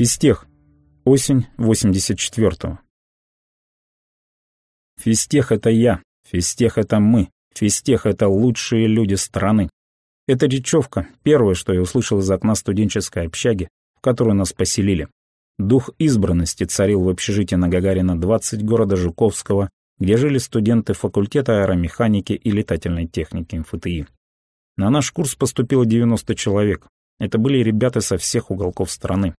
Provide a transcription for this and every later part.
Физтех. Осень 84-го. Физтех — это я, физтех — это мы, физтех — это лучшие люди страны. Эта речевка — первое, что я услышал из окна студенческой общаги, в которую нас поселили. Дух избранности царил в общежитии на Гагарина 20 города Жуковского, где жили студенты факультета аэромеханики и летательной техники МФТИ. На наш курс поступило 90 человек. Это были ребята со всех уголков страны.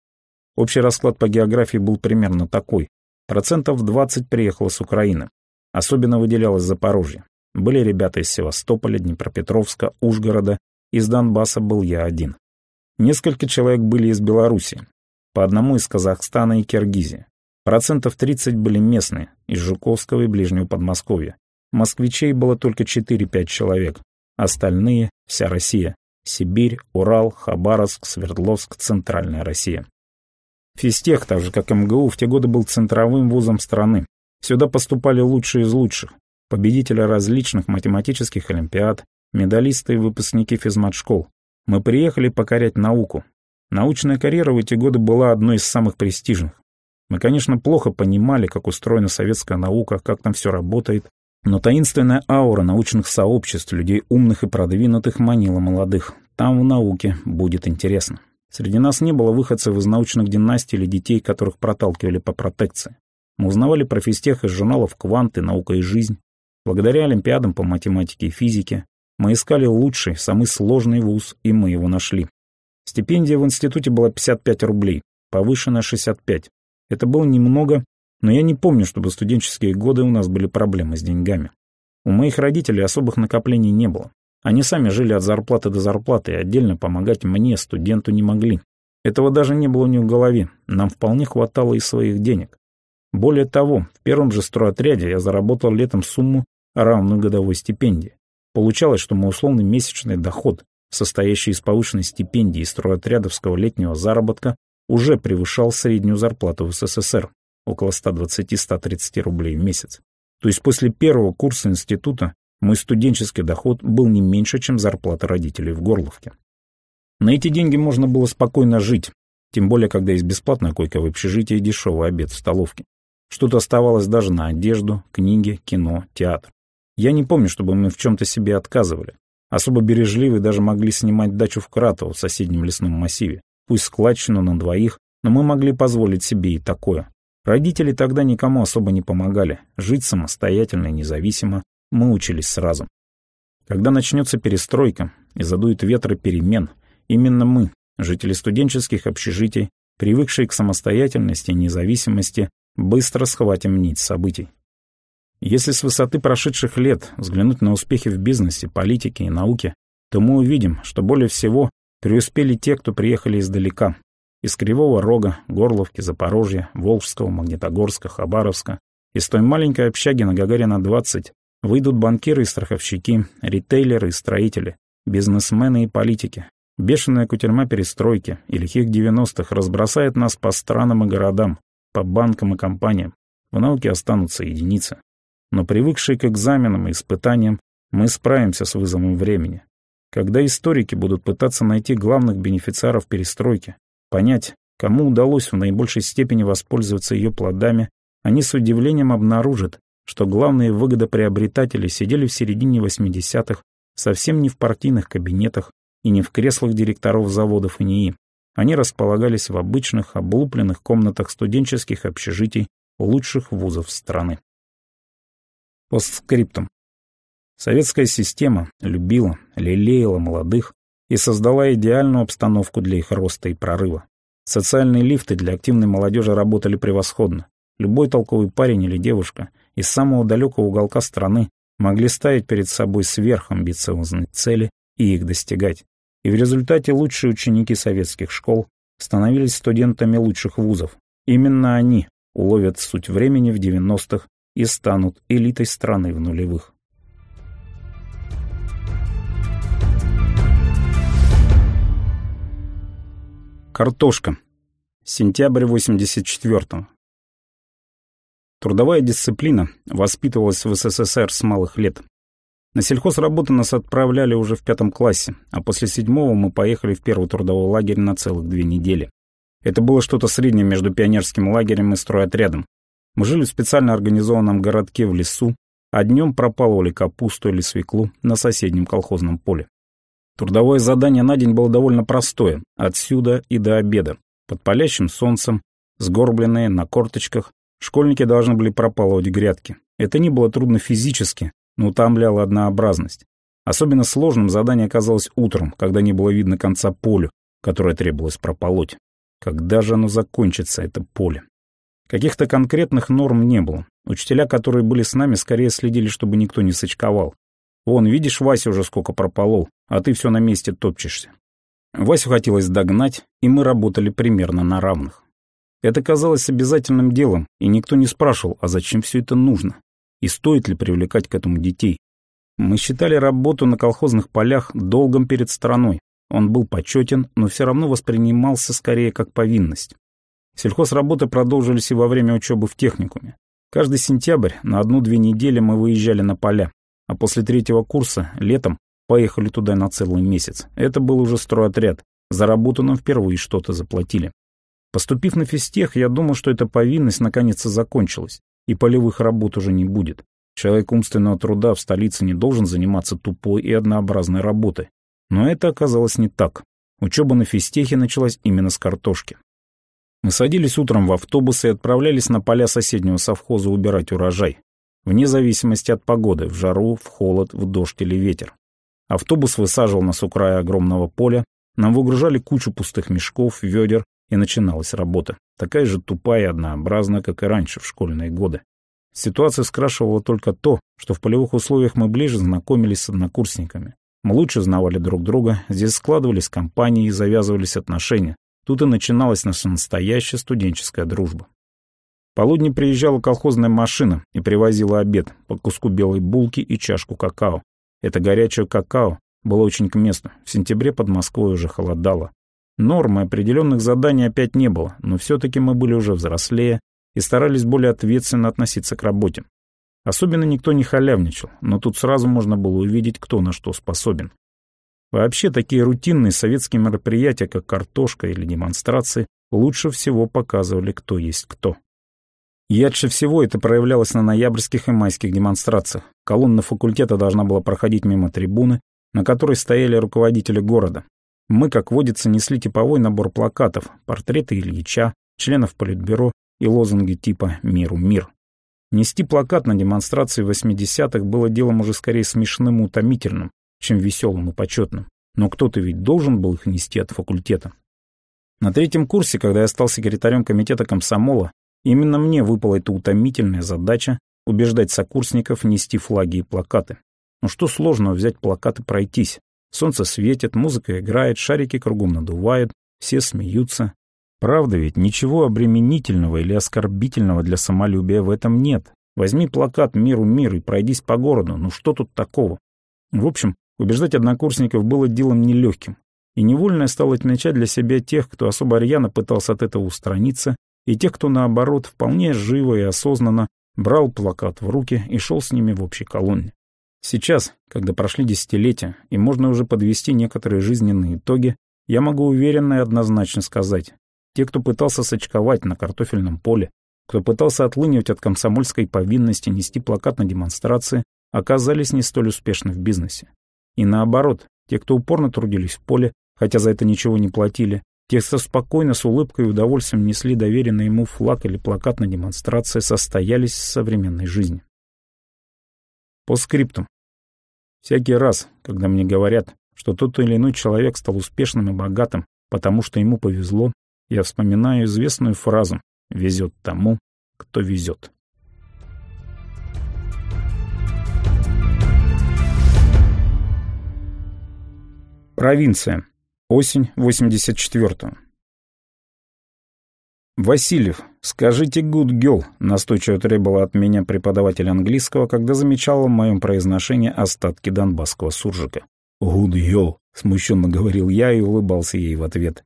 Общий расклад по географии был примерно такой. Процентов 20 приехало с Украины. Особенно выделялось Запорожье. Были ребята из Севастополя, Днепропетровска, Ужгорода. Из Донбасса был я один. Несколько человек были из Белоруссии. По одному из Казахстана и Киргизии. Процентов 30 были местные, из Жуковского и Ближнего Подмосковья. Москвичей было только 4-5 человек. Остальные — вся Россия. Сибирь, Урал, Хабаровск, Свердловск, Центральная Россия. Физтех, так же как МГУ, в те годы был центровым вузом страны. Сюда поступали лучшие из лучших, победители различных математических олимпиад, медалисты и выпускники физмат-школ. Мы приехали покорять науку. Научная карьера в эти годы была одной из самых престижных. Мы, конечно, плохо понимали, как устроена советская наука, как там все работает, но таинственная аура научных сообществ, людей умных и продвинутых манила молодых. Там в науке будет интересно. Среди нас не было выходцев из научных династий или детей, которых проталкивали по протекции. Мы узнавали про физтех из журналов «Кванты», «Наука и жизнь». Благодаря олимпиадам по математике и физике мы искали лучший, самый сложный вуз, и мы его нашли. Стипендия в институте была 55 рублей, повышенная 65. Это было немного, но я не помню, чтобы студенческие годы у нас были проблемы с деньгами. У моих родителей особых накоплений не было. Они сами жили от зарплаты до зарплаты и отдельно помогать мне, студенту, не могли. Этого даже не было у них в голове, нам вполне хватало и своих денег. Более того, в первом же стройотряде я заработал летом сумму, равную годовой стипендии. Получалось, что мой условный месячный доход, состоящий из повышенной стипендии и стройотрядовского летнего заработка, уже превышал среднюю зарплату в СССР, около 120-130 рублей в месяц. То есть после первого курса института мой студенческий доход был не меньше, чем зарплата родителей в Горловке. На эти деньги можно было спокойно жить, тем более, когда есть бесплатная койка в общежитии и дешевый обед в столовке. Что-то оставалось даже на одежду, книги, кино, театр. Я не помню, чтобы мы в чем-то себе отказывали. Особо бережливые даже могли снимать дачу в Кратово в соседнем лесном массиве. Пусть складчину на двоих, но мы могли позволить себе и такое. Родители тогда никому особо не помогали. Жить самостоятельно и независимо мы учились сразу. Когда начнется перестройка и задует ветры перемен, именно мы, жители студенческих общежитий, привыкшие к самостоятельности и независимости, быстро схватим нить событий. Если с высоты прошедших лет взглянуть на успехи в бизнесе, политике и науке, то мы увидим, что более всего преуспели те, кто приехали издалека, из Кривого Рога, Горловки, Запорожья, Волжского, Магнитогорска, Хабаровска, из той маленькой общаги на Гагарина 20, Выйдут банкиры и страховщики, ритейлеры и строители, бизнесмены и политики. Бешеная кутерьма перестройки и лихих 90-х разбросает нас по странам и городам, по банкам и компаниям. В науке останутся единицы. Но привыкшие к экзаменам и испытаниям, мы справимся с вызовом времени. Когда историки будут пытаться найти главных бенефициаров перестройки, понять, кому удалось в наибольшей степени воспользоваться ее плодами, они с удивлением обнаружат, что главные выгодоприобретатели сидели в середине 80-х совсем не в партийных кабинетах и не в креслах директоров заводов ИНИИ. Они располагались в обычных, облупленных комнатах студенческих общежитий лучших вузов страны. Постскриптум. Советская система любила, лелеяла молодых и создала идеальную обстановку для их роста и прорыва. Социальные лифты для активной молодежи работали превосходно. Любой толковый парень или девушка из самого далекого уголка страны могли ставить перед собой сверхамбициозные цели и их достигать. И в результате лучшие ученики советских школ становились студентами лучших вузов. Именно они уловят суть времени в 90-х и станут элитой страны в нулевых. Картошка. Сентябрь 84-го. Трудовая дисциплина воспитывалась в СССР с малых лет. На сельхозработы нас отправляли уже в пятом классе, а после седьмого мы поехали в первый трудовой лагерь на целых две недели. Это было что-то среднее между пионерским лагерем и стройотрядом. Мы жили в специально организованном городке в лесу, а днем пропалывали капусту или свеклу на соседнем колхозном поле. Трудовое задание на день было довольно простое, отсюда и до обеда. Под палящим солнцем, сгорбленные, на корточках, школьники должны были пропалывать грядки. Это не было трудно физически, но утомляло однообразность. Особенно сложным задание оказалось утром, когда не было видно конца полю, которое требовалось прополоть. Когда же оно закончится, это поле? Каких-то конкретных норм не было. Учителя, которые были с нами, скорее следили, чтобы никто не сочковал. Вон, видишь, Вася уже сколько прополол, а ты все на месте топчешься. Васю хотелось догнать, и мы работали примерно на равных. Это казалось обязательным делом, и никто не спрашивал, а зачем все это нужно, и стоит ли привлекать к этому детей. Мы считали работу на колхозных полях долгом перед страной. Он был почетен, но все равно воспринимался скорее как повинность. Сельхозработы продолжились и во время учебы в техникуме. Каждый сентябрь на одну-две недели мы выезжали на поля, а после третьего курса, летом, поехали туда на целый месяц. Это был уже стройотряд. За работу нам впервые что-то заплатили. Поступив на физтех, я думал, что эта повинность наконец-то закончилась, и полевых работ уже не будет. Человек умственного труда в столице не должен заниматься тупой и однообразной работой. Но это оказалось не так. Учеба на физтехе началась именно с картошки. Мы садились утром в автобус и отправлялись на поля соседнего совхоза убирать урожай. Вне зависимости от погоды, в жару, в холод, в дождь или ветер. Автобус высаживал нас у края огромного поля, нам выгружали кучу пустых мешков, ведер, и начиналась работа. Такая же тупая и однообразная, как и раньше, в школьные годы. Ситуация скрашивала только то, что в полевых условиях мы ближе знакомились с однокурсниками. Мы лучше знавали друг друга, здесь складывались компании и завязывались отношения, Тут и начиналась наша настоящая студенческая дружба. Полудни приезжала колхозная машина и привозила обед по куску белой булки и чашку какао. Это горячее какао было очень к месту. В сентябре под Москвой уже холодало. Нормы определенных заданий опять не было, но все-таки мы были уже взрослее и старались более ответственно относиться к работе. Особенно никто не халявничал, но тут сразу можно было увидеть, кто на что способен. Вообще такие рутинные советские мероприятия, как картошка или демонстрации, лучше всего показывали, кто есть кто. Ярче всего это проявлялось на ноябрьских и майских демонстрациях. Колонна факультета должна была проходить мимо трибуны, на которой стояли руководители города. Мы, как водится, несли типовой набор плакатов, портреты Ильича, членов Политбюро и лозунги типа «Миру мир». Нести плакат на демонстрации 80-х было делом уже скорее смешным и утомительным, чем веселым и почетным. Но кто-то ведь должен был их нести от факультета. На третьем курсе, когда я стал секретарем комитета комсомола, именно мне выпала эта утомительная задача убеждать сокурсников нести флаги и плакаты. Ну что сложного взять плакат и пройтись? Солнце светит, музыка играет, шарики кругом надувают, все смеются. Правда ведь, ничего обременительного или оскорбительного для самолюбия в этом нет. Возьми плакат «Миру мир» и пройдись по городу, ну что тут такого? В общем, Убеждать однокурсников было делом нелегким, и невольно стало отмечать для себя тех, кто особо рьяно пытался от этого устраниться, и тех, кто, наоборот, вполне живо и осознанно брал плакат в руки и шел с ними в общей колонне. Сейчас, когда прошли десятилетия, и можно уже подвести некоторые жизненные итоги, я могу уверенно и однозначно сказать, те, кто пытался сочковать на картофельном поле, кто пытался отлынивать от комсомольской повинности нести плакат на демонстрации, оказались не столь успешны в бизнесе. И наоборот, те, кто упорно трудились в поле, хотя за это ничего не платили, те, кто спокойно, с улыбкой и удовольствием несли доверенный ему флаг или плакат на демонстрации, состоялись в современной жизни. По скриптум. Всякий раз, когда мне говорят, что тот или иной человек стал успешным и богатым, потому что ему повезло, я вспоминаю известную фразу «везет тому, кто везет». Провинция. Осень 84-го. «Васильев, скажите good girl», — настойчиво требовала от меня преподаватель английского, когда замечала в моем произношении остатки донбасского суржика. «Good girl», — смущенно говорил я и улыбался ей в ответ.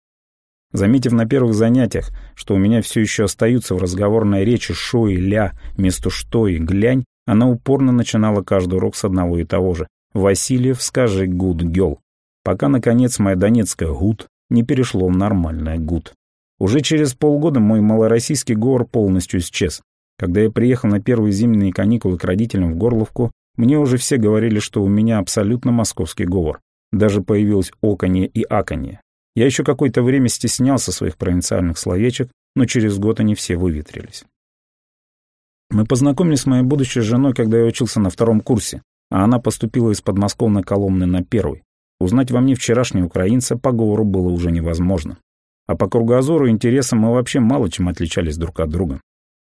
Заметив на первых занятиях, что у меня все еще остаются в разговорной речи «шо» и «ля» вместо «что» и «глянь», она упорно начинала каждый урок с одного и того же. «Васильев, скажи good girl» пока, наконец, моя донецкая гуд не перешло в нормальное гуд. Уже через полгода мой малороссийский говор полностью исчез. Когда я приехал на первые зимние каникулы к родителям в Горловку, мне уже все говорили, что у меня абсолютно московский говор. Даже появилось оконье и аконье. Я еще какое-то время стеснялся своих провинциальных словечек, но через год они все выветрились. Мы познакомились с моей будущей женой, когда я учился на втором курсе, а она поступила из подмосковной Коломны на первый. Узнать во мне вчерашнего украинца по говору было уже невозможно. А по кругозору интересам мы вообще мало чем отличались друг от друга.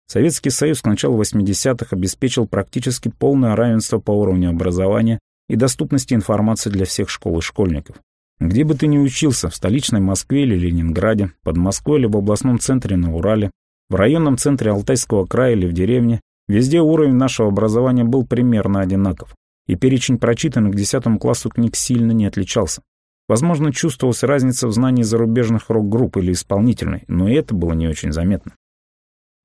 Советский Союз к началу 80-х обеспечил практически полное равенство по уровню образования и доступности информации для всех школ и школьников. Где бы ты ни учился, в столичной Москве или Ленинграде, под Москвой или в областном центре на Урале, в районном центре Алтайского края или в деревне, везде уровень нашего образования был примерно одинаков, и перечень прочитанных к 10 классу книг сильно не отличался. Возможно, чувствовалась разница в знании зарубежных рок-групп или исполнительной, но это было не очень заметно.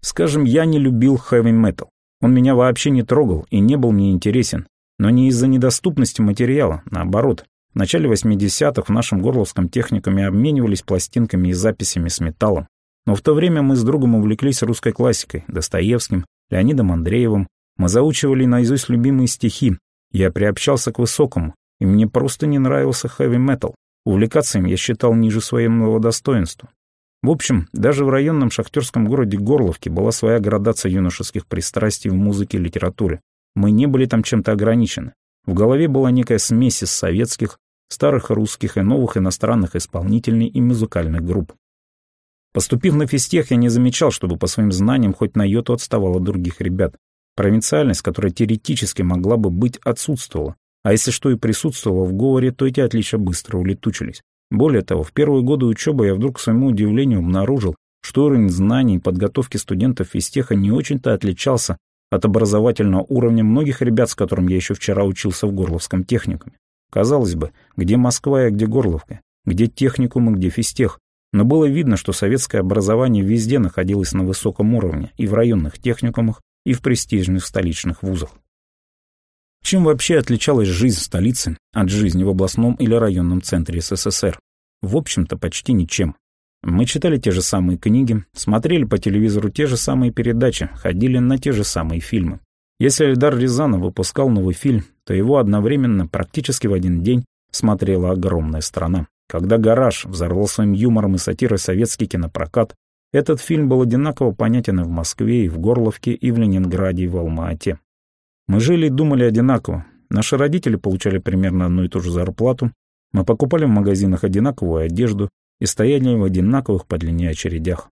Скажем, я не любил хэви-метал. Он меня вообще не трогал и не был мне интересен. Но не из-за недоступности материала, наоборот. В начале 80-х в нашем горловском техникуме обменивались пластинками и записями с металлом. Но в то время мы с другом увлеклись русской классикой, Достоевским, Леонидом Андреевым. Мы заучивали наизусть любимые стихи. Я приобщался к высокому, и мне просто не нравился хэви-метал. Увлекаться им я считал ниже своего достоинства. В общем, даже в районном шахтерском городе Горловке была своя градация юношеских пристрастий в музыке и литературе. Мы не были там чем-то ограничены. В голове была некая смесь из советских, старых русских и новых иностранных исполнительных и музыкальных групп. Поступив на физтех, я не замечал, чтобы по своим знаниям хоть на йоту отставал от других ребят. Провинциальность, которая теоретически могла бы быть, отсутствовала. А если что и присутствовало в говоре, то эти отличия быстро улетучились. Более того, в первые годы учебы я вдруг, к своему удивлению, обнаружил, что уровень знаний и подготовки студентов физтеха не очень-то отличался от образовательного уровня многих ребят, с которым я еще вчера учился в Горловском техникуме. Казалось бы, где Москва и где Горловка, где техникум и где физтех, но было видно, что советское образование везде находилось на высоком уровне, и в районных техникумах, и в престижных столичных вузах. Чем вообще отличалась жизнь в столице от жизни в областном или районном центре СССР? В общем-то, почти ничем. Мы читали те же самые книги, смотрели по телевизору те же самые передачи, ходили на те же самые фильмы. Если Эльдар Рязанов выпускал новый фильм, то его одновременно, практически в один день, смотрела огромная страна. Когда «Гараж» взорвал своим юмором и сатирой советский кинопрокат, этот фильм был одинаково понятен и в Москве, и в Горловке, и в Ленинграде, и в Алма-Ате. Мы жили и думали одинаково. Наши родители получали примерно одну и ту же зарплату. Мы покупали в магазинах одинаковую одежду и стояли в одинаковых по длине очередях.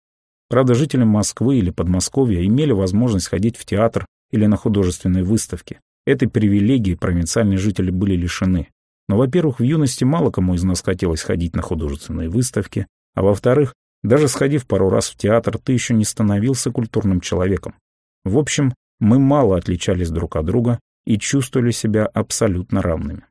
Правда, жители Москвы или Подмосковья имели возможность ходить в театр или на художественные выставки. Этой привилегии провинциальные жители были лишены. Но, во-первых, в юности мало кому из нас хотелось ходить на художественные выставки, а во-вторых, даже сходив пару раз в театр, ты еще не становился культурным человеком. В общем, мы мало отличались друг от друга и чувствовали себя абсолютно равными.